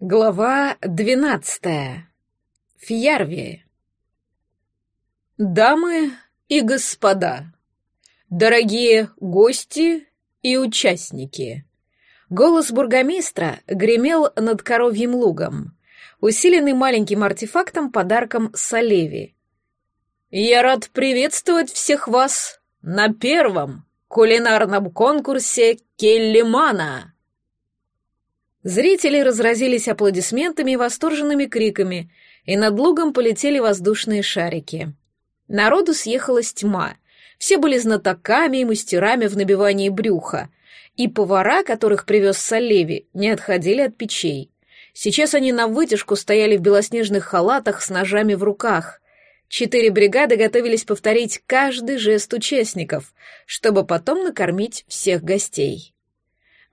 Глава двенадцатая. Фьярви. Дамы и господа, дорогие гости и участники. Голос бургомистра гремел над коровьим лугом, усиленный маленьким артефактом подарком Салеви. Я рад приветствовать всех вас на первом кулинарном конкурсе Келлимана. Зрители разразились аплодисментами и восторженными криками, и над лугом полетели воздушные шарики. Народу съехалась тьма. Все были знатоками и мастерами в набивании брюха, и повара, которых привез Салеви, не отходили от печей. Сейчас они на вытяжку стояли в белоснежных халатах с ножами в руках. Четыре бригады готовились повторить каждый жест участников, чтобы потом накормить всех гостей.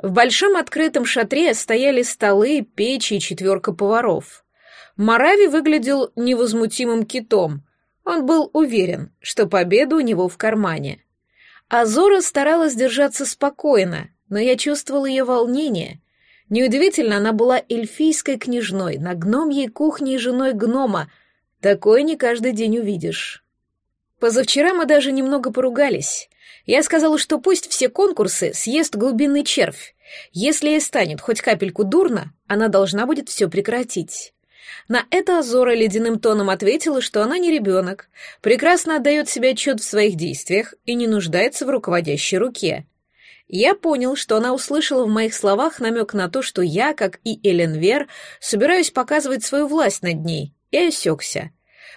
В большом открытом шатре стояли столы, печи и четверка поваров. Марави выглядел невозмутимым китом. Он был уверен, что победа у него в кармане. Азора старалась держаться спокойно, но я чувствовал ее волнение. Неудивительно, она была эльфийской княжной, на гномьей кухне и женой гнома. Такое не каждый день увидишь. Позавчера мы даже немного поругались. Я сказала, что пусть все конкурсы съест глубинный червь. Если ей станет хоть капельку дурно, она должна будет все прекратить. На это Азора ледяным тоном ответила, что она не ребенок, прекрасно отдает себе отчет в своих действиях и не нуждается в руководящей руке. Я понял, что она услышала в моих словах намек на то, что я, как и Элен Вер, собираюсь показывать свою власть над ней, и осекся.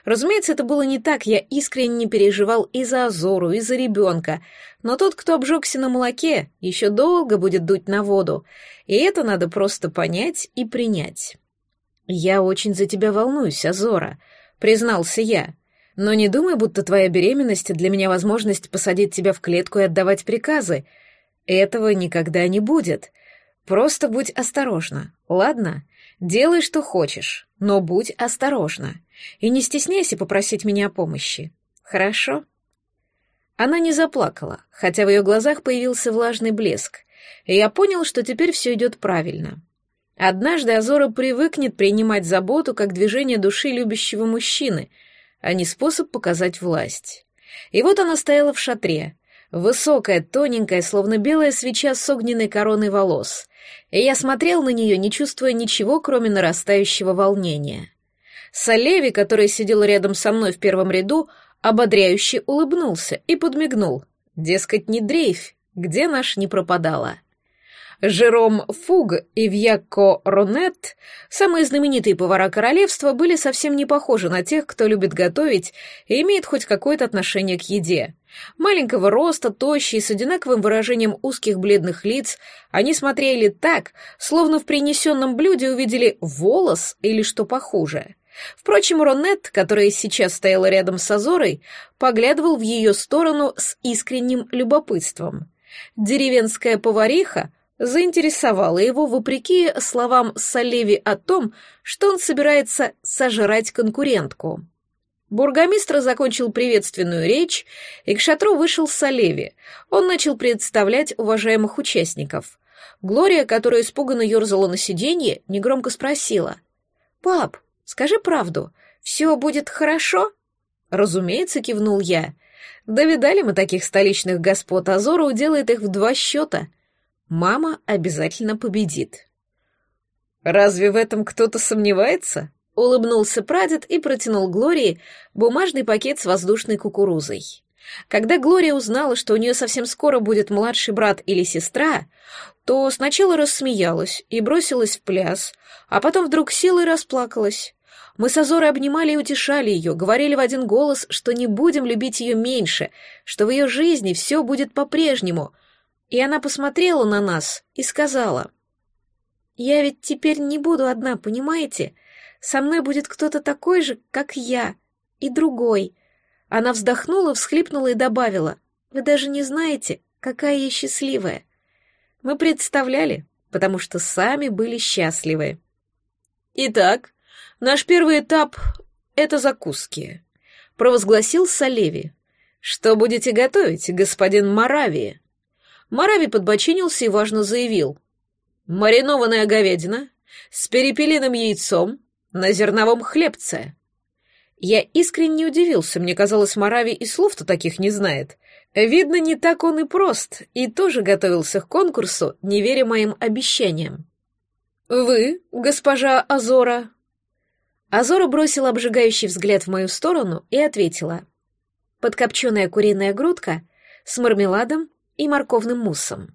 Разумеется, это было не так, я искренне переживал и за Азору, и за ребенка, но тот, кто обжегся на молоке, еще долго будет дуть на воду, и это надо просто понять и принять. «Я очень за тебя волнуюсь, Азора», — признался я. «Но не думай, будто твоя беременность для меня возможность посадить тебя в клетку и отдавать приказы. Этого никогда не будет. Просто будь осторожна, ладно? Делай, что хочешь, но будь осторожна. И не стесняйся попросить меня о помощи. Хорошо?» Она не заплакала, хотя в ее глазах появился влажный блеск, и я понял, что теперь все идет правильно. Однажды Азора привыкнет принимать заботу как движение души любящего мужчины, а не способ показать власть. И вот она стояла в шатре, высокая, тоненькая, словно белая свеча с огненной короной волос, и я смотрел на нее, не чувствуя ничего, кроме нарастающего волнения. Салеви, который сидел рядом со мной в первом ряду, ободряюще улыбнулся и подмигнул. Дескать, не дрейфь, где наш не пропадала. Жером Фуг и Вьяко Ронет, самые знаменитые повара королевства, были совсем не похожи на тех, кто любит готовить и имеет хоть какое-то отношение к еде. Маленького роста, тощие, с одинаковым выражением узких бледных лиц, они смотрели так, словно в принесенном блюде увидели волос или что похуже. Впрочем, Ронет, которая сейчас стояла рядом с Азорой, поглядывал в ее сторону с искренним любопытством. Деревенская повариха заинтересовала его вопреки словам Салеви о том, что он собирается сожрать конкурентку. Бургомистр закончил приветственную речь, и к шатру вышел Салеви. Он начал представлять уважаемых участников. Глория, которая испуганно ерзала на сиденье, негромко спросила. «Пап, Скажи правду, все будет хорошо?» «Разумеется», — кивнул я. «Да видали мы таких столичных господ, Азора уделает их в два счета. Мама обязательно победит». «Разве в этом кто-то сомневается?» — улыбнулся прадед и протянул Глории бумажный пакет с воздушной кукурузой. Когда Глория узнала, что у нее совсем скоро будет младший брат или сестра, то сначала рассмеялась и бросилась в пляс, а потом вдруг села и расплакалась. Мы с Азорой обнимали и утешали ее, говорили в один голос, что не будем любить ее меньше, что в ее жизни все будет по-прежнему. И она посмотрела на нас и сказала, «Я ведь теперь не буду одна, понимаете? Со мной будет кто-то такой же, как я, и другой». Она вздохнула, всхлипнула и добавила, «Вы даже не знаете, какая я счастливая». Мы представляли, потому что сами были счастливы. «Итак, наш первый этап — это закуски», — провозгласил Салеви. «Что будете готовить, господин Марави?» Марави подбочинился и важно заявил. «Маринованная говядина, с перепелиным яйцом на зерновом хлебце. Я искренне удивился, мне казалось, Марави и слов-то таких не знает. Видно, не так он и прост, и тоже готовился к конкурсу, не веря моим обещаниям. «Вы, госпожа Азора?» Азора бросила обжигающий взгляд в мою сторону и ответила. «Подкопченая куриная грудка с мармеладом и морковным муссом».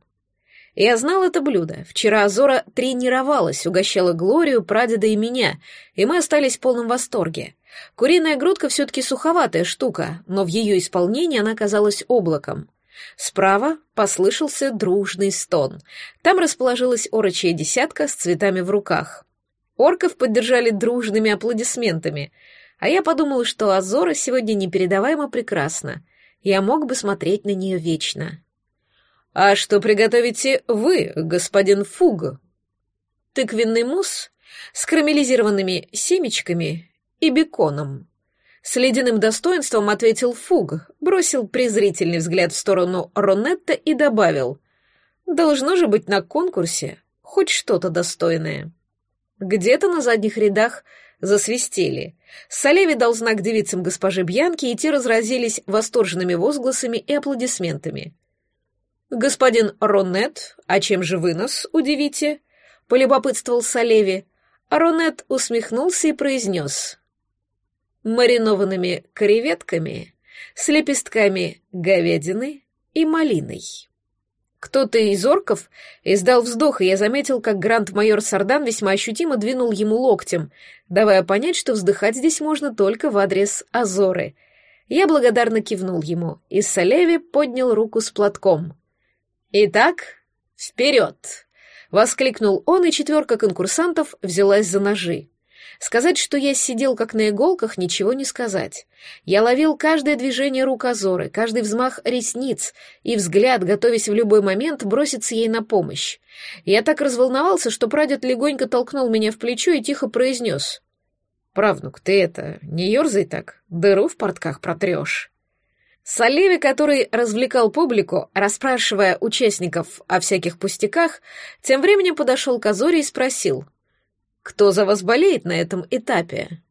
Я знал это блюдо. Вчера Азора тренировалась, угощала Глорию, прадеда и меня, и мы остались в полном восторге. Куриная грудка все-таки суховатая штука, но в ее исполнении она казалась облаком. Справа послышался дружный стон. Там расположилась орочья десятка с цветами в руках. Орков поддержали дружными аплодисментами, а я подумала, что Азора сегодня непередаваемо прекрасна. Я мог бы смотреть на нее вечно. «А что приготовите вы, господин Фуг?» «Тыквенный мусс с карамелизированными семечками и беконом». С ледяным достоинством ответил Фуг, бросил презрительный взгляд в сторону Ронетта и добавил. «Должно же быть на конкурсе хоть что-то достойное». Где-то на задних рядах засвистели. Салеви дал знак девицам госпожи Бьянки, и те разразились восторженными возгласами и аплодисментами. «Господин Ронет, а чем же вы нас удивите?» — полюбопытствовал Салеви. Ронет усмехнулся и произнес. «Маринованными креветками с лепестками говядины и малиной». Кто-то из орков издал вздох, и я заметил, как гранд-майор Сардан весьма ощутимо двинул ему локтем, давая понять, что вздыхать здесь можно только в адрес Азоры. Я благодарно кивнул ему, и Салеви поднял руку с платком. «Итак, вперед!» — воскликнул он, и четверка конкурсантов взялась за ножи. Сказать, что я сидел как на иголках, ничего не сказать. Я ловил каждое движение рук Азоры, каждый взмах ресниц и взгляд, готовясь в любой момент броситься ей на помощь. Я так разволновался, что прадед легонько толкнул меня в плечо и тихо произнес. «Правнук, ты это, не ерзай так, дыру в портках протрешь». Салеви, который развлекал публику, расспрашивая участников о всяких пустяках, тем временем подошел к Азоре и спросил, «Кто за вас болеет на этом этапе?»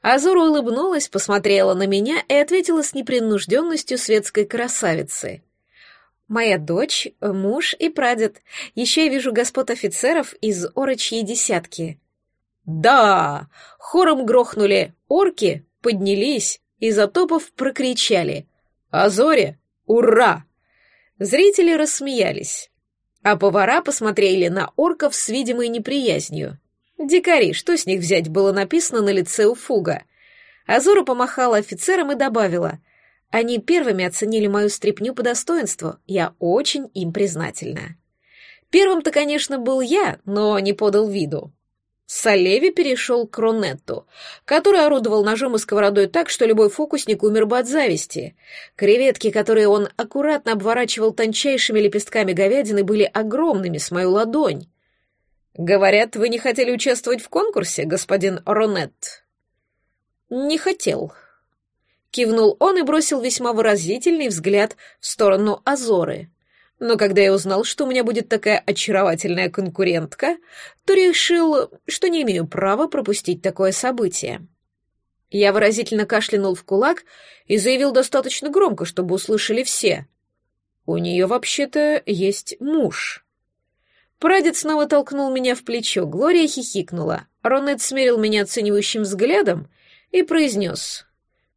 Азора улыбнулась, посмотрела на меня и ответила с непринужденностью светской красавицы. «Моя дочь, муж и прадед. Еще я вижу господ офицеров из орочьей десятки». «Да!» — хором грохнули орки, поднялись и, затопав, прокричали — «Азоре! Ура!» Зрители рассмеялись, а повара посмотрели на орков с видимой неприязнью. «Дикари, что с них взять?» было написано на лице у Фуга. Азора помахала офицерам и добавила. «Они первыми оценили мою стряпню по достоинству. Я очень им признательна». Первым-то, конечно, был я, но не подал виду. Салеви перешел к Ронетту, который орудовал ножом и сковородой так, что любой фокусник умер бы от зависти. Креветки, которые он аккуратно обворачивал тончайшими лепестками говядины, были огромными, с мою ладонь. «Говорят, вы не хотели участвовать в конкурсе, господин Ронетт?» «Не хотел», — кивнул он и бросил весьма выразительный взгляд в сторону Азоры но когда я узнал, что у меня будет такая очаровательная конкурентка, то решил, что не имею права пропустить такое событие. Я выразительно кашлянул в кулак и заявил достаточно громко, чтобы услышали все. У нее вообще-то есть муж. Прадед снова толкнул меня в плечо, Глория хихикнула. Ронет смерил меня оценивающим взглядом и произнес.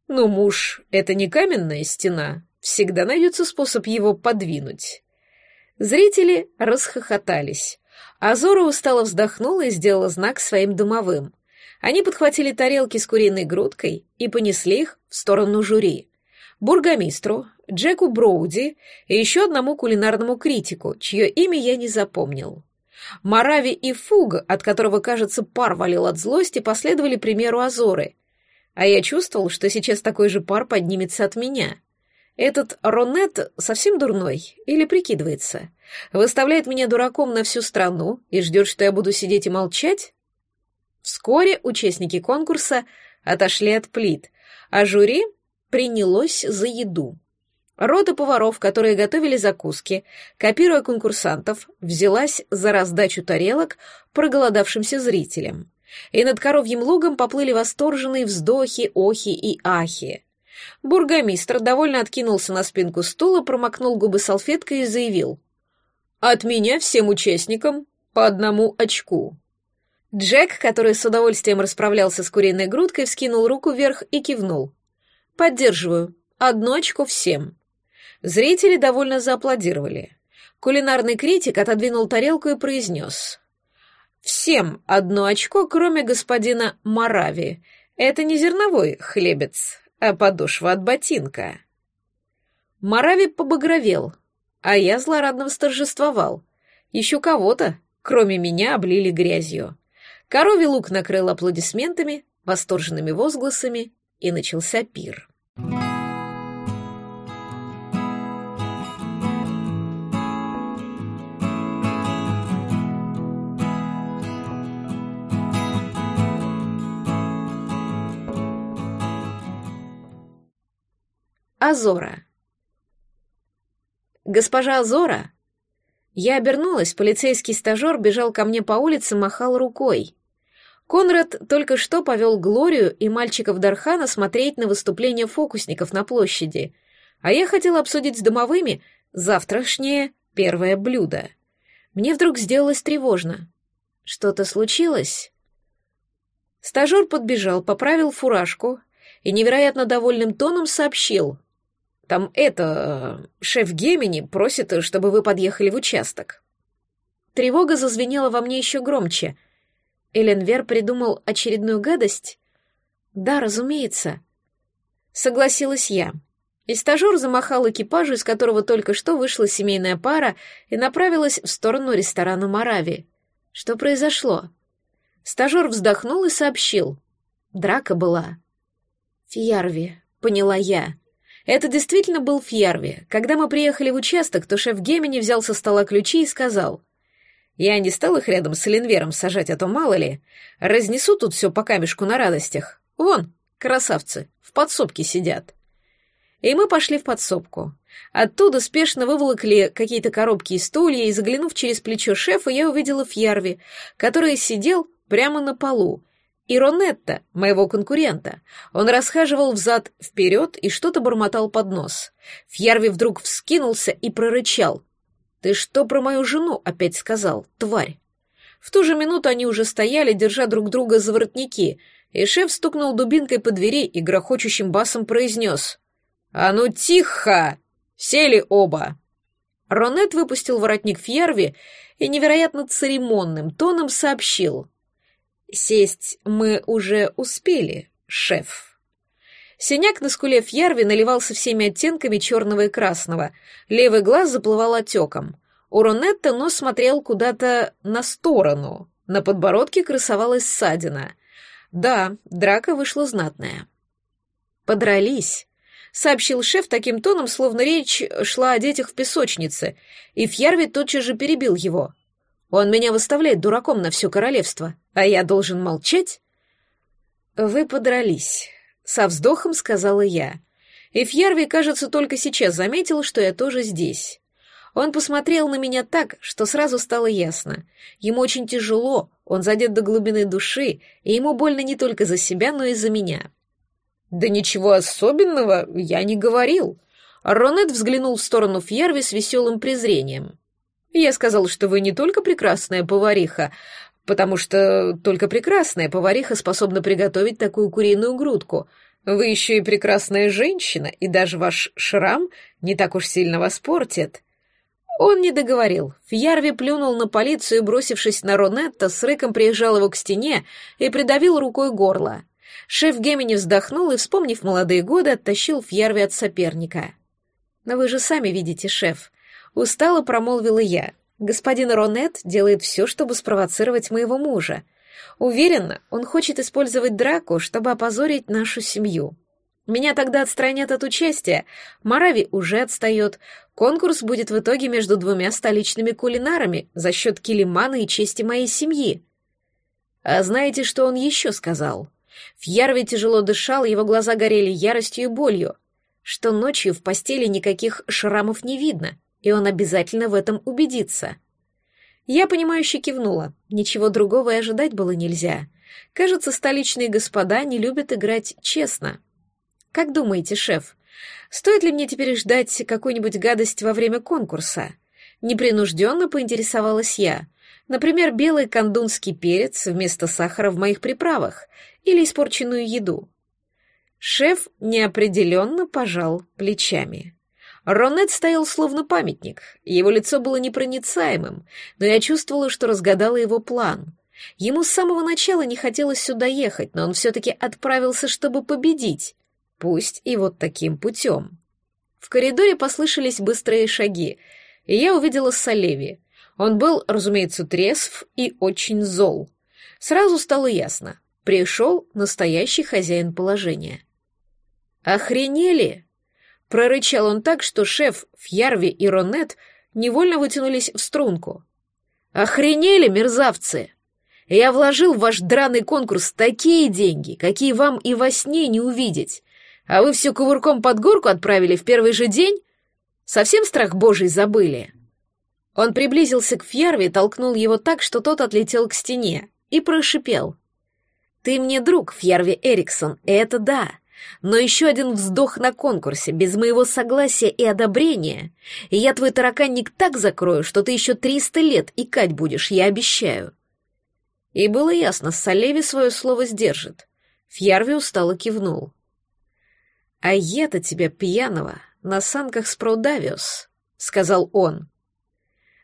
«Ну, муж — это не каменная стена, всегда найдется способ его подвинуть». Зрители расхохотались. Азора устало вздохнула и сделала знак своим домовым. Они подхватили тарелки с куриной грудкой и понесли их в сторону жюри. Бургомистру, Джеку Броуди и еще одному кулинарному критику, чье имя я не запомнил. Марави и Фуг, от которого, кажется, пар валил от злости, последовали примеру Азоры. А я чувствовал, что сейчас такой же пар поднимется от меня. Этот Ронет совсем дурной или прикидывается? Выставляет меня дураком на всю страну и ждет, что я буду сидеть и молчать? Вскоре участники конкурса отошли от плит, а жюри принялось за еду. Рота поваров, которые готовили закуски, копируя конкурсантов, взялась за раздачу тарелок проголодавшимся зрителям. И над коровьим лугом поплыли восторженные вздохи, охи и ахи. Бургомистр довольно откинулся на спинку стула, промокнул губы салфеткой и заявил. «От меня всем участникам по одному очку». Джек, который с удовольствием расправлялся с куриной грудкой, вскинул руку вверх и кивнул. «Поддерживаю. Одно очко всем». Зрители довольно зааплодировали. Кулинарный критик отодвинул тарелку и произнес. «Всем одно очко, кроме господина Марави. Это не зерновой хлебец, а подошва от ботинка». Марави побагровел, а я злорадно восторжествовал. Еще кого-то, кроме меня, облили грязью. Коровий лук накрыл аплодисментами, восторженными возгласами, и начался пир. Азора. Госпожа Азора. Я обернулась, полицейский стажер бежал ко мне по улице, махал рукой. Конрад только что повел Глорию и мальчиков Дархана смотреть на выступление фокусников на площади, а я хотела обсудить с домовыми завтрашнее первое блюдо. Мне вдруг сделалось тревожно. Что-то случилось? Стажер подбежал, поправил фуражку и невероятно довольным тоном сообщил. Там это... шеф Гемини просит, чтобы вы подъехали в участок. Тревога зазвенела во мне еще громче. Эленвер придумал очередную гадость? Да, разумеется. Согласилась я. И стажер замахал экипажу, из которого только что вышла семейная пара, и направилась в сторону ресторана Марави. Что произошло? Стажер вздохнул и сообщил. Драка была. «Фьярви», — поняла я. Это действительно был Фьярви. Когда мы приехали в участок, то шеф Гемини взял со стола ключи и сказал, «Я не стал их рядом с Эленвером сажать, а то мало ли. Разнесу тут все по камешку на радостях. Вон, красавцы, в подсобке сидят». И мы пошли в подсобку. Оттуда спешно выволокли какие-то коробки и стулья, и, заглянув через плечо шефа, я увидела Фьярви, который сидел прямо на полу, и Ронетта, моего конкурента. Он расхаживал взад-вперед и что-то бормотал под нос. Фьярви вдруг вскинулся и прорычал. «Ты что про мою жену опять сказал, тварь?» В ту же минуту они уже стояли, держа друг друга за воротники, и шеф стукнул дубинкой по двери и грохочущим басом произнес. «А ну тихо! Сели оба!» Ронет выпустил воротник Фьярви и невероятно церемонным тоном сообщил — Сесть мы уже успели, шеф. Синяк на скуле Фьярви наливался всеми оттенками черного и красного. Левый глаз заплывал отеком. У Ронетта нос смотрел куда-то на сторону. На подбородке красовалась ссадина. Да, драка вышла знатная. «Подрались», — сообщил шеф таким тоном, словно речь шла о детях в песочнице, и Фьярви тотчас же перебил его. Он меня выставляет дураком на все королевство, а я должен молчать? Вы подрались, со вздохом сказала я. И Фьярви, кажется, только сейчас заметил, что я тоже здесь. Он посмотрел на меня так, что сразу стало ясно. Ему очень тяжело, он задет до глубины души, и ему больно не только за себя, но и за меня. «Да ничего особенного я не говорил». Ронет взглянул в сторону Фьярви с веселым презрением. Я сказал, что вы не только прекрасная повариха, потому что только прекрасная повариха способна приготовить такую куриную грудку. Вы еще и прекрасная женщина, и даже ваш шрам не так уж сильно вас портит». Он не договорил. Фьярви плюнул на полицию, бросившись на Ронетта, с рыком приезжал его к стене и придавил рукой горло. Шеф Гемини вздохнул и, вспомнив молодые годы, оттащил Фьярви от соперника. «Но вы же сами видите, шеф, Устало промолвила я. Господин Ронет делает все, чтобы спровоцировать моего мужа. Уверена, он хочет использовать драку, чтобы опозорить нашу семью. Меня тогда отстранят от участия. Марави уже отстает. Конкурс будет в итоге между двумя столичными кулинарами за счет килимана и чести моей семьи. А знаете, что он еще сказал? Фьярви тяжело дышал, его глаза горели яростью и болью. что ночью в постели никаких шрамов не видно, и он обязательно в этом убедится. Я, понимающе кивнула. Ничего другого и ожидать было нельзя. Кажется, столичные господа не любят играть честно. Как думаете, шеф, стоит ли мне теперь ждать какую-нибудь гадость во время конкурса? Непринужденно поинтересовалась я. Например, белый кандунский перец вместо сахара в моих приправах или испорченную еду. Шеф неопределенно пожал плечами. Ронет стоял словно памятник, его лицо было непроницаемым, но я чувствовала, что разгадала его план. Ему с самого начала не хотелось сюда ехать, но он все-таки отправился, чтобы победить, пусть и вот таким путем. В коридоре послышались быстрые шаги, и я увидела Салеви. Он был, разумеется, трезв и очень зол. Сразу стало ясно, пришел настоящий хозяин положения. «Охренели!» — прорычал он так, что шеф Фьярви и Ронет невольно вытянулись в струнку. «Охренели, мерзавцы! Я вложил в ваш драный конкурс такие деньги, какие вам и во сне не увидеть, а вы все кувырком под горку отправили в первый же день? Совсем страх божий забыли?» Он приблизился к Фьярви, толкнул его так, что тот отлетел к стене, и прошипел. «Ты мне друг, Фьярви Эриксон, это да, но еще один вздох на конкурсе, без моего согласия и одобрения, и я твой тараканник так закрою, что ты еще триста лет икать будешь, я обещаю. И было ясно, Салеви свое слово сдержит. Фьярви устало кивнул. «А я-то тебя, пьяного, на санках с пруда сказал он.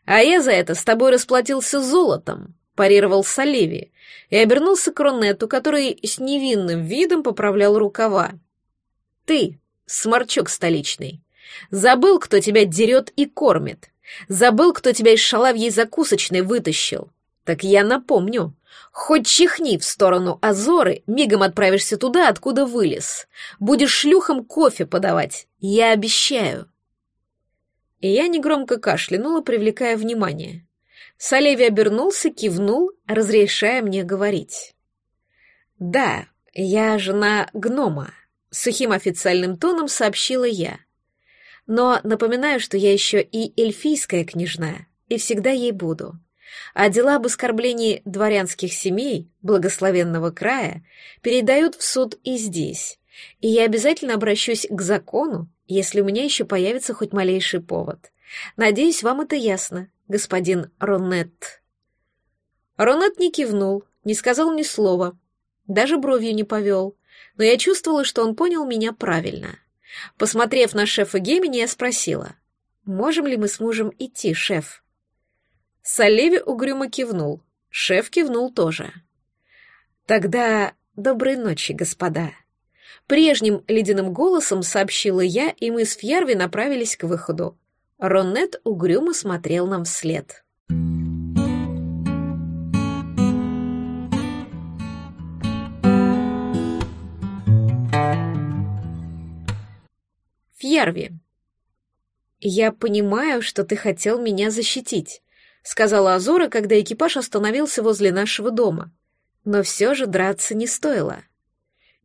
«А я за это с тобой расплатился золотом», — парировал Салеви и обернулся к Ронету, который с невинным видом поправлял рукава. «Ты, сморчок столичный, забыл, кто тебя дерет и кормит, забыл, кто тебя из шалавьей закусочной вытащил. Так я напомню, хоть чихни в сторону Азоры, мигом отправишься туда, откуда вылез. Будешь шлюхам кофе подавать, я обещаю». И я негромко кашлянула, привлекая внимание. Салеви обернулся, кивнул, разрешая мне говорить. «Да, я жена гнома», — сухим официальным тоном сообщила я. «Но напоминаю, что я еще и эльфийская княжна, и всегда ей буду. А дела об оскорблении дворянских семей благословенного края передают в суд и здесь, и я обязательно обращусь к закону, если у меня еще появится хоть малейший повод. Надеюсь, вам это ясно господин Ронет. Ронет не кивнул, не сказал ни слова, даже бровью не повел, но я чувствовала, что он понял меня правильно. Посмотрев на шефа Гемини, я спросила, «Можем ли мы с мужем идти, шеф?» Салеви угрюмо кивнул, шеф кивнул тоже. «Тогда доброй ночи, господа». Прежним ледяным голосом сообщила я, и мы с Фьярви направились к выходу. Ронет угрюмо смотрел нам вслед. Фьерви. «Я понимаю, что ты хотел меня защитить», — сказала Азора, когда экипаж остановился возле нашего дома. «Но все же драться не стоило».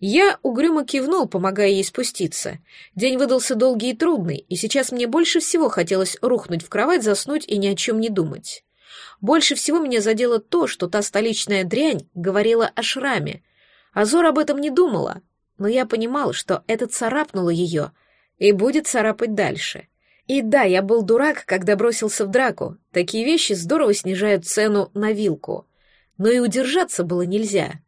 Я угрюмо кивнул, помогая ей спуститься. День выдался долгий и трудный, и сейчас мне больше всего хотелось рухнуть в кровать, заснуть и ни о чем не думать. Больше всего меня задело то, что та столичная дрянь говорила о шраме. Азор об этом не думала, но я понимал, что это царапнуло ее и будет царапать дальше. И да, я был дурак, когда бросился в драку. Такие вещи здорово снижают цену на вилку. Но и удержаться было нельзя.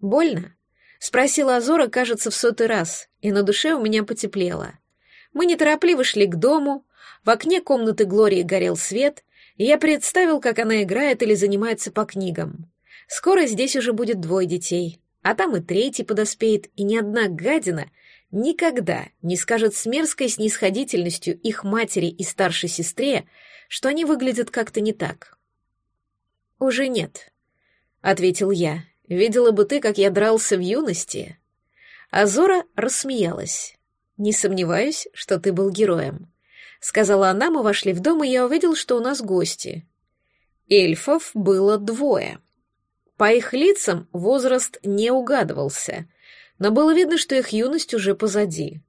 Больно? Спросила Азора, кажется, в сотый раз, и на душе у меня потеплело. Мы неторопливо шли к дому, в окне комнаты Глории горел свет, и я представил, как она играет или занимается по книгам. Скоро здесь уже будет двое детей, а там и третий подоспеет, и ни одна гадина никогда не скажет с мерзкой снисходительностью их матери и старшей сестре, что они выглядят как-то не так. «Уже нет», — ответил я, Видела бы ты, как я дрался в юности. Азора рассмеялась. Не сомневаюсь, что ты был героем. Сказала она, мы вошли в дом, и я увидел, что у нас гости. Эльфов было двое. По их лицам возраст не угадывался, но было видно, что их юность уже позади.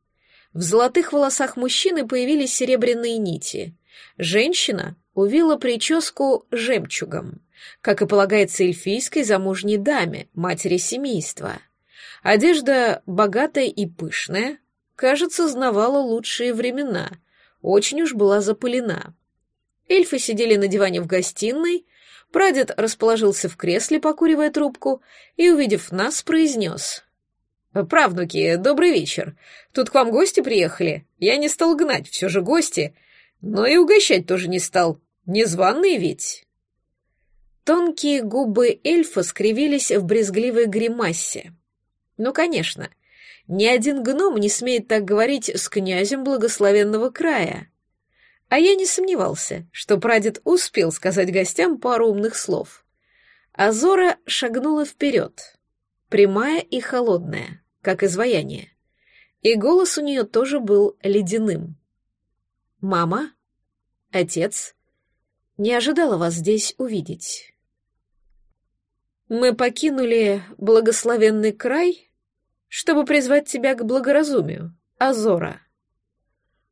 В золотых волосах мужчины появились серебряные нити. Женщина увила прическу жемчугом, как и полагается эльфийской замужней даме, матери семейства. Одежда богатая и пышная, кажется, знавала лучшие времена, очень уж была запылена. Эльфы сидели на диване в гостиной, прадед расположился в кресле, покуривая трубку, и, увидев нас, произнес. «Правнуки, добрый вечер. Тут к вам гости приехали. Я не стал гнать, все же гости, но и угощать тоже не стал. Незваные ведь». Тонкие губы эльфа скривились в брезгливой гримасе. Ну, конечно, ни один гном не смеет так говорить с князем благословенного края. А я не сомневался, что прадед успел сказать гостям пару умных слов. Азора шагнула вперед, прямая и холодная, как изваяние. И голос у нее тоже был ледяным. «Мама? Отец? Не ожидала вас здесь увидеть». «Мы покинули благословенный край, чтобы призвать тебя к благоразумию, Азора»,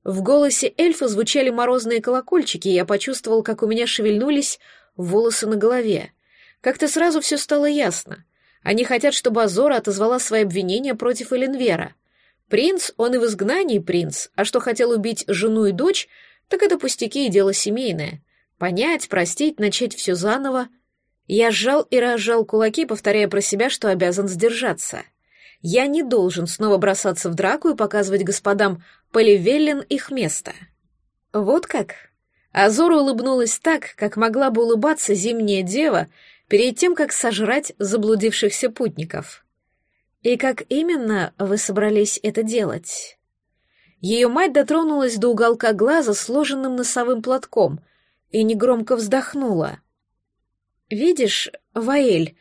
в голосе эльфа звучали морозные колокольчики, и я почувствовал, как у меня шевельнулись волосы на голове. Как-то сразу все стало ясно. Они хотят, чтобы Азора отозвала свои обвинения против Эленвера. Принц, он и в изгнании принц, а что хотел убить жену и дочь, так это пустяки и дело семейное. Понять, простить, начать все заново. Я сжал и разжал кулаки, повторяя про себя, что обязан сдержаться. — я не должен снова бросаться в драку и показывать господам Поливеллин их место. Вот как? Азора улыбнулась так, как могла бы улыбаться зимняя дева перед тем, как сожрать заблудившихся путников. И как именно вы собрались это делать? Ее мать дотронулась до уголка глаза сложенным носовым платком и негромко вздохнула. «Видишь, Ваэль,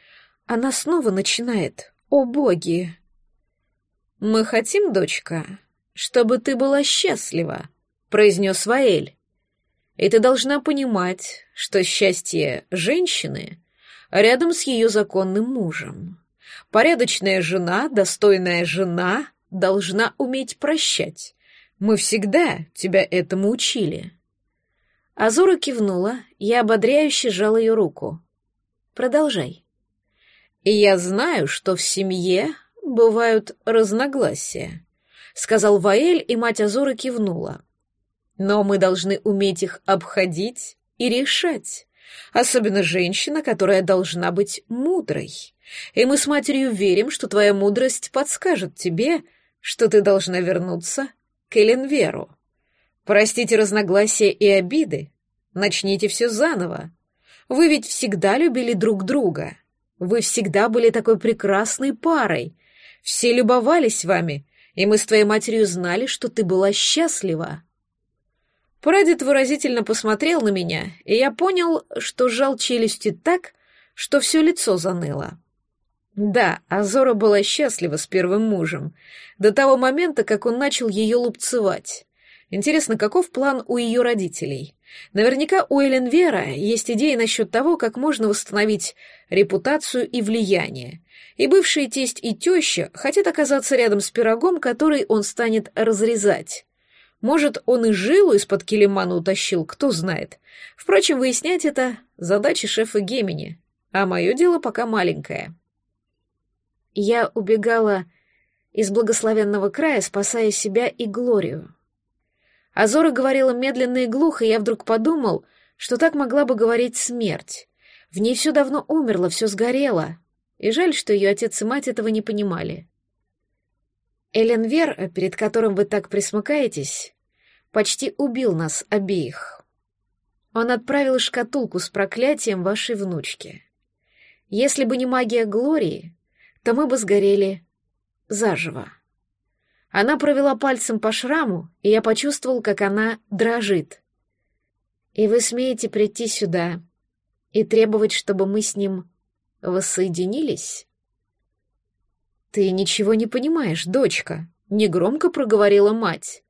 она снова начинает. О боги!» «Мы хотим, дочка, чтобы ты была счастлива», — произнес Ваэль. «И ты должна понимать, что счастье женщины рядом с ее законным мужем. Порядочная жена, достойная жена должна уметь прощать. Мы всегда тебя этому учили». Азура кивнула, я ободряюще сжал ее руку. «Продолжай». «И я знаю, что в семье бывают разногласия», — сказал Ваэль, и мать Азора кивнула. «Но мы должны уметь их обходить и решать, особенно женщина, которая должна быть мудрой. И мы с матерью верим, что твоя мудрость подскажет тебе, что ты должна вернуться к Эленверу. Простите разногласия и обиды, начните все заново. Вы ведь всегда любили друг друга». Вы всегда были такой прекрасной парой, все любовались вами, и мы с твоей матерью знали, что ты была счастлива. Прадед выразительно посмотрел на меня, и я понял, что сжал челюсти так, что все лицо заныло. Да, Азора была счастлива с первым мужем, до того момента, как он начал ее лупцевать. Интересно, каков план у ее родителей? Наверняка у Эллен Вера есть идеи насчет того, как можно восстановить репутацию и влияние, и бывший тесть и теща хотят оказаться рядом с пирогом, который он станет разрезать. Может, он и жилу из-под килимана утащил, кто знает. Впрочем, выяснять это — задача шефа Гемини, а мое дело пока маленькое. Я убегала из благословенного края, спасая себя и Глорию. Азора говорила медленно и глухо, и я вдруг подумал, что так могла бы говорить смерть. В ней все давно умерло, все сгорело, и жаль, что ее отец и мать этого не понимали. Элен Вер, перед которым вы так присмыкаетесь, почти убил нас обеих. Он отправил шкатулку с проклятием вашей внучки. Если бы не магия Глории, то мы бы сгорели заживо. Она провела пальцем по шраму, и я почувствовал, как она дрожит. И вы смеете прийти сюда и требовать, чтобы мы с ним воссоединились? Ты ничего не понимаешь, дочка, негромко проговорила мать.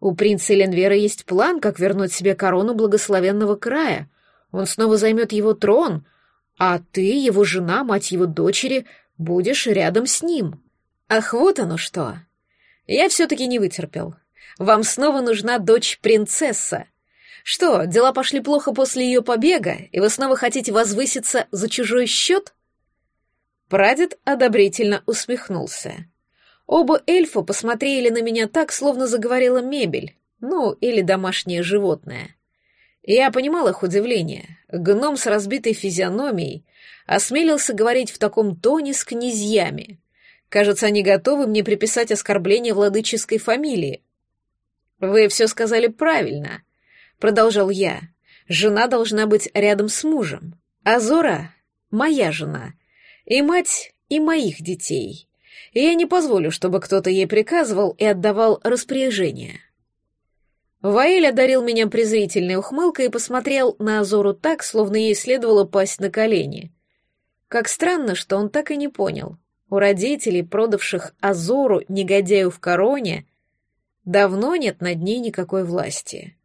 У принца Ленвера есть план, как вернуть себе корону благословенного края. Он снова займет его трон, а ты, его жена, мать его дочери, будешь рядом с ним. Ах, вот оно что. Я все-таки не вытерпел. Вам снова нужна дочь-принцесса. Что, дела пошли плохо после ее побега, и вы снова хотите возвыситься за чужой счет?» Прадед одобрительно усмехнулся. Оба эльфа посмотрели на меня так, словно заговорила мебель, ну, или домашнее животное. Я понимал их удивление. Гном с разбитой физиономией осмелился говорить в таком тоне с князьями. Кажется, они готовы мне приписать оскорбление владыческой фамилии. «Вы все сказали правильно», — продолжал я. «Жена должна быть рядом с мужем. А Зора — моя жена. И мать, и моих детей. И я не позволю, чтобы кто-то ей приказывал и отдавал распоряжения». Ваэль одарил меня презрительной ухмылкой и посмотрел на Азору так, словно ей следовало пасть на колени. Как странно, что он так и не понял. У родителей, продавших Азору, негодяю в короне, давно нет над ней никакой власти.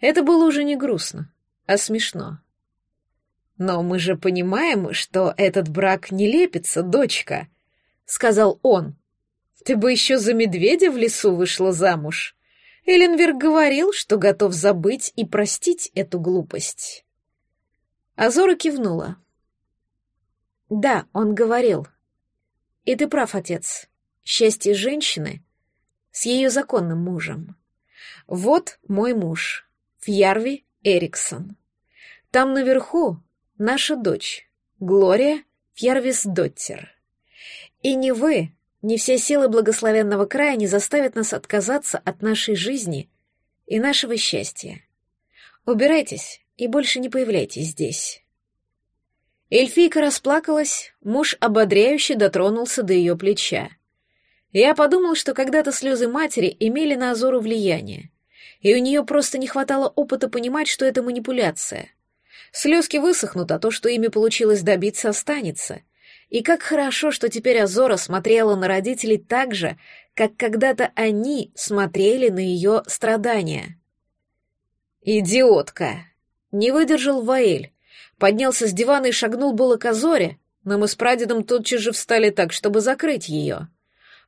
Это было уже не грустно, а смешно. «Но мы же понимаем, что этот брак не лепится, дочка», — сказал он. «Ты бы еще за медведя в лесу вышла замуж». Эленверг говорил, что готов забыть и простить эту глупость. Азора кивнула. Да, он говорил. И ты прав, отец. Счастье женщины с ее законным мужем. Вот мой муж, Фьярви Эриксон. Там наверху наша дочь, Глория Фьярвис Доттер. И не вы, ни все силы благословенного края не заставят нас отказаться от нашей жизни и нашего счастья. Убирайтесь и больше не появляйтесь здесь. Эльфийка расплакалась, муж ободряюще дотронулся до ее плеча. Я подумал, что когда-то слезы матери имели на Азору влияние, и у нее просто не хватало опыта понимать, что это манипуляция. Слезки высохнут, а то, что ими получилось добиться, останется — и как хорошо, что теперь Азора смотрела на родителей так же, как когда-то они смотрели на ее страдания. «Идиотка!» — не выдержал Ваэль. Поднялся с дивана и шагнул было к Азоре, но мы с прадедом тотчас же встали так, чтобы закрыть ее.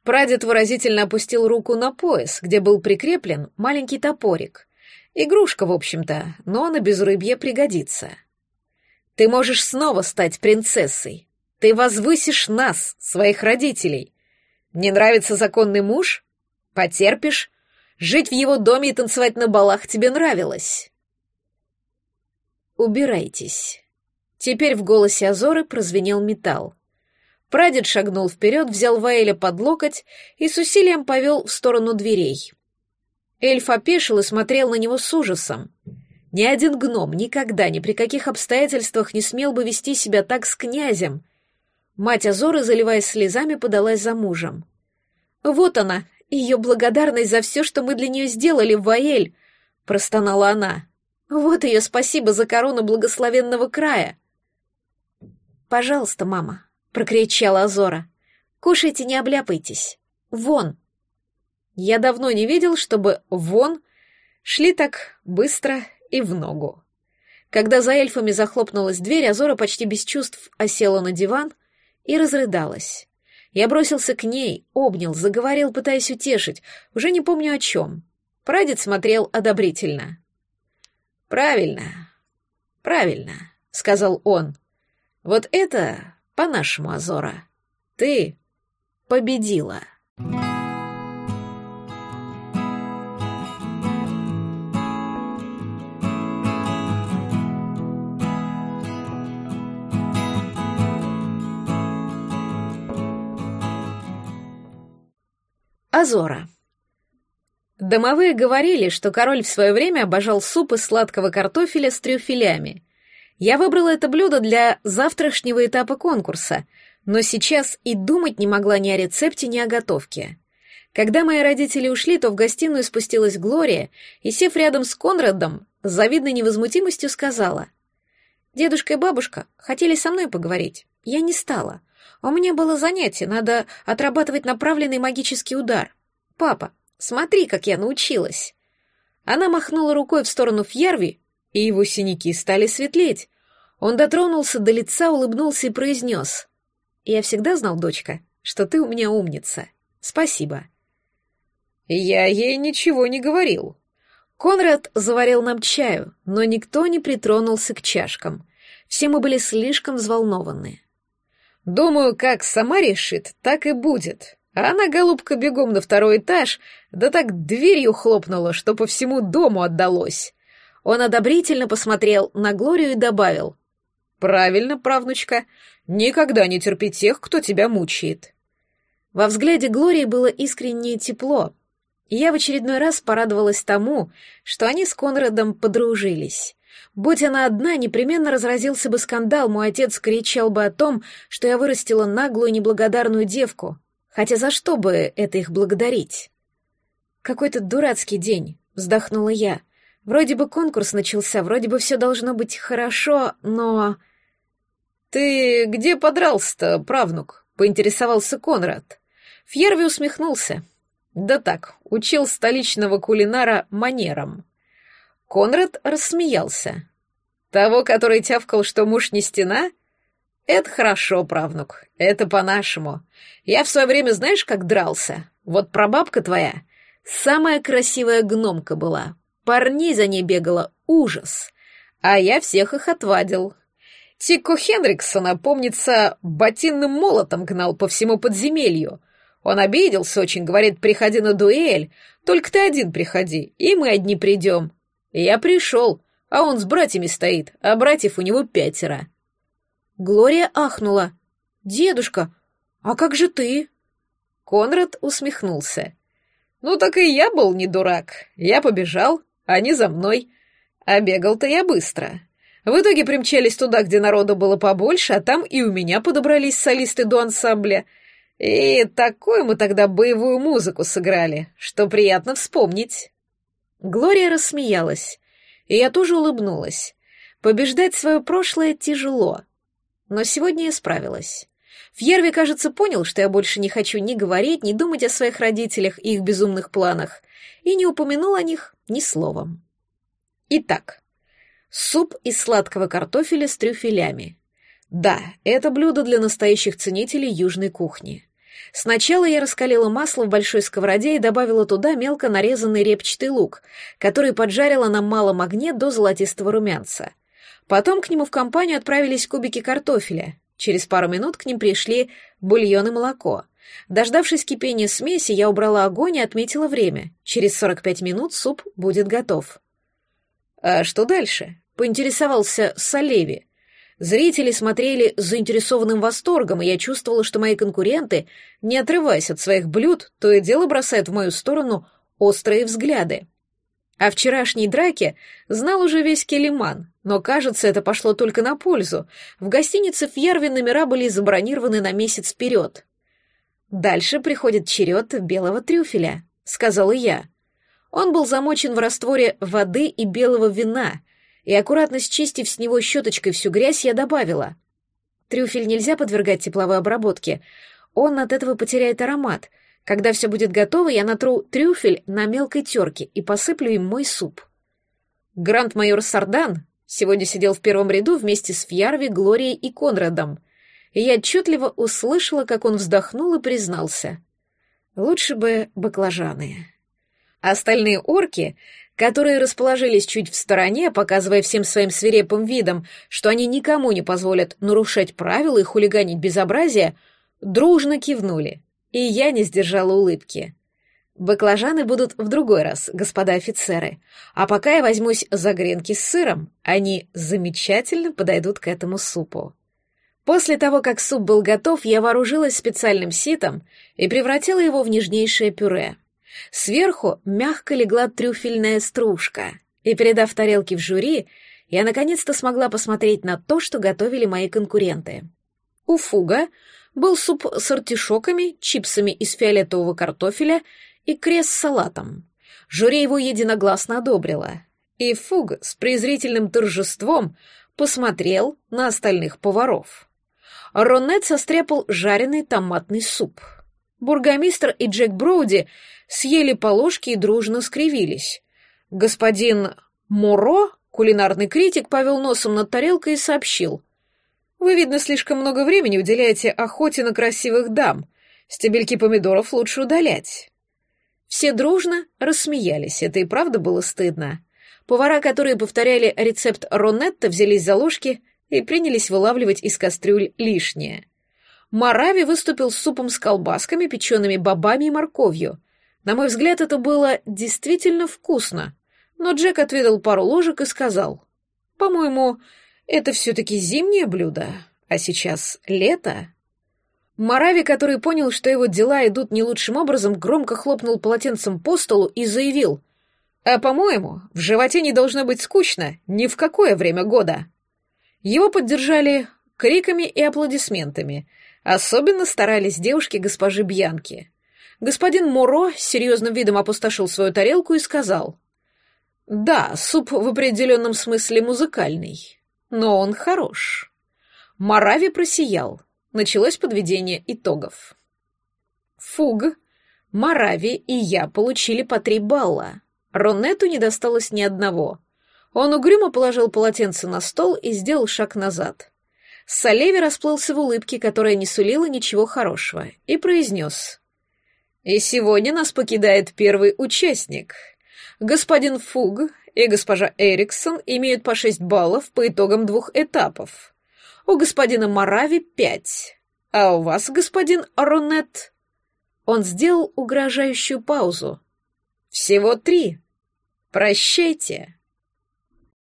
Прадед выразительно опустил руку на пояс, где был прикреплен маленький топорик. Игрушка, в общем-то, но на безрыбье пригодится. «Ты можешь снова стать принцессой», ты возвысишь нас, своих родителей. Не нравится законный муж? Потерпишь. Жить в его доме и танцевать на балах тебе нравилось. Убирайтесь. Теперь в голосе Азоры прозвенел металл. Прадед шагнул вперед, взял Ваэля под локоть и с усилием повел в сторону дверей. Эльф опешил и смотрел на него с ужасом. Ни один гном никогда, ни при каких обстоятельствах не смел бы вести себя так с князем, Мать Азоры, заливаясь слезами, подалась за мужем. «Вот она, ее благодарность за все, что мы для нее сделали, Ваэль!» — простонала она. «Вот ее спасибо за корону благословенного края!» «Пожалуйста, мама!» — прокричала Азора. «Кушайте, не обляпайтесь! Вон!» Я давно не видел, чтобы «вон» шли так быстро и в ногу. Когда за эльфами захлопнулась дверь, Азора почти без чувств осела на диван — и разрыдалась. Я бросился к ней, обнял, заговорил, пытаясь утешить, уже не помню о чем. Прадед смотрел одобрительно. «Правильно, правильно», — сказал он. «Вот это по-нашему, Азора. Ты победила». Азора. Домовые говорили, что король в свое время обожал суп из сладкого картофеля с трюфелями. Я выбрала это блюдо для завтрашнего этапа конкурса, но сейчас и думать не могла ни о рецепте, ни о готовке. Когда мои родители ушли, то в гостиную спустилась Глория и, сев рядом с Конрадом, с завидной невозмутимостью сказала. «Дедушка и бабушка хотели со мной поговорить. Я не стала. У меня было занятие, надо отрабатывать направленный магический удар. Папа, смотри, как я научилась. Она махнула рукой в сторону Фьярви, и его синяки стали светлеть. Он дотронулся до лица, улыбнулся и произнес. «Я всегда знал, дочка, что ты у меня умница. Спасибо». Я ей ничего не говорил. Конрад заварил нам чаю, но никто не притронулся к чашкам. Все мы были слишком взволнованы. Думаю, как сама решит, так и будет. А она, голубка, бегом на второй этаж, да так дверью хлопнула, что по всему дому отдалось. Он одобрительно посмотрел на Глорию и добавил. «Правильно, правнучка, никогда не терпи тех, кто тебя мучает». Во взгляде Глории было искреннее тепло, я в очередной раз порадовалась тому, что они с Конрадом подружились. Будь она одна, непременно разразился бы скандал, мой отец кричал бы о том, что я вырастила наглую неблагодарную девку. Хотя за что бы это их благодарить? Какой-то дурацкий день, вздохнула я. Вроде бы конкурс начался, вроде бы все должно быть хорошо, но... «Ты где подрался-то, правнук?» — поинтересовался Конрад. Фьерви усмехнулся. «Да так, учил столичного кулинара манерам». Конрад рассмеялся. «Того, который тявкал, что муж не стена?» «Это хорошо, правнук, это по-нашему. Я в свое время знаешь, как дрался? Вот прабабка твоя, самая красивая гномка была. Парней за ней бегала ужас. А я всех их отвадил. Тико Хенриксона, помнится, ботинным молотом гнал по всему подземелью. Он обиделся очень, говорит, приходи на дуэль, только ты один приходи, и мы одни придем. Я пришел, а он с братьями стоит, а братьев у него пятеро. Глория ахнула. «Дедушка, а как же ты?» Конрад усмехнулся. «Ну так и я был не дурак. Я побежал, они за мной. А бегал-то я быстро. В итоге примчались туда, где народу было побольше, а там и у меня подобрались солисты до ансамбля. И такую мы тогда боевую музыку сыграли, что приятно вспомнить». Глория рассмеялась, и я тоже улыбнулась. Побеждать свое прошлое тяжело, но сегодня я справилась. Фьерви, кажется, понял, что я больше не хочу ни говорить, ни думать о своих родителях и их безумных планах, и не упомянул о них ни словом. Итак, суп из сладкого картофеля с трюфелями. Да, это блюдо для настоящих ценителей южной кухни. Сначала я раскалила масло в большой сковороде и добавила туда мелко нарезанный репчатый лук, который поджарила на малом огне до золотистого румянца. Потом к нему в компанию отправились кубики картофеля. Через пару минут к ним пришли бульон и молоко. Дождавшись кипения смеси, я убрала огонь и отметила время. Через 45 минут суп будет готов. «А что дальше?» — поинтересовался Салеви. Зрители смотрели с заинтересованным восторгом, и я чувствовала, что мои конкуренты, не отрываясь от своих блюд, то и дело бросают в мою сторону острые взгляды. О вчерашней драке знал уже весь Келиман, но, кажется, это пошло только на пользу. В гостинице Фьерви номера были забронированы на месяц вперед. «Дальше приходит черед белого трюфеля», — сказала я. Он был замочен в растворе воды и белого вина, и, аккуратно счистив с него щеточкой всю грязь, я добавила. Трюфель нельзя подвергать тепловой обработке. Он от этого потеряет аромат — когда все будет готово, я натру трюфель на мелкой терке и посыплю им мой суп. Гранд-майор Сардан сегодня сидел в первом ряду вместе с Фьярви, Глорией и Конрадом, и я отчетливо услышала, как он вздохнул и признался. Лучше бы баклажаны. Остальные орки, которые расположились чуть в стороне, показывая всем своим свирепым видом, что они никому не позволят нарушать правила и хулиганить безобразие, дружно кивнули — и я не сдержала улыбки. Баклажаны будут в другой раз, господа офицеры. А пока я возьмусь за гренки с сыром, они замечательно подойдут к этому супу. После того, как суп был готов, я вооружилась специальным ситом и превратила его в нежнейшее пюре. Сверху мягко легла трюфельная стружка, и, передав тарелки в жюри, я наконец-то смогла посмотреть на то, что готовили мои конкуренты. У Фуга был суп с артишоками, чипсами из фиолетового картофеля и крест с салатом. Жюри его единогласно одобрило. И Фуг с презрительным торжеством посмотрел на остальных поваров. Ронет состряпал жареный томатный суп. Бургомистр и Джек Броуди съели по ложке и дружно скривились. Господин Моро, кулинарный критик, повел носом над тарелкой и сообщил. Вы, видно, слишком много времени уделяете охоте на красивых дам. Стебельки помидоров лучше удалять. Все дружно рассмеялись, это и правда было стыдно. Повара, которые повторяли рецепт Ронетта, взялись за ложки и принялись вылавливать из кастрюль лишнее. Марави выступил с супом с колбасками, печеными бобами и морковью. На мой взгляд, это было действительно вкусно. Но Джек отведал пару ложек и сказал, «По-моему, это все-таки зимнее блюдо, а сейчас лето». Марави, который понял, что его дела идут не лучшим образом, громко хлопнул полотенцем по столу и заявил, «А, по-моему, в животе не должно быть скучно ни в какое время года». Его поддержали криками и аплодисментами. Особенно старались девушки госпожи Бьянки. Господин Моро с серьезным видом опустошил свою тарелку и сказал, «Да, суп в определенном смысле музыкальный, но он хорош». Марави просиял началось подведение итогов. Фуг, Марави и я получили по три балла. Ронету не досталось ни одного. Он угрюмо положил полотенце на стол и сделал шаг назад. Салеви расплылся в улыбке, которая не сулила ничего хорошего, и произнес. «И сегодня нас покидает первый участник. Господин Фуг и госпожа Эриксон имеют по шесть баллов по итогам двух этапов. У господина Марави пять, а у вас, господин Ронет...» Он сделал угрожающую паузу. «Всего три. Прощайте».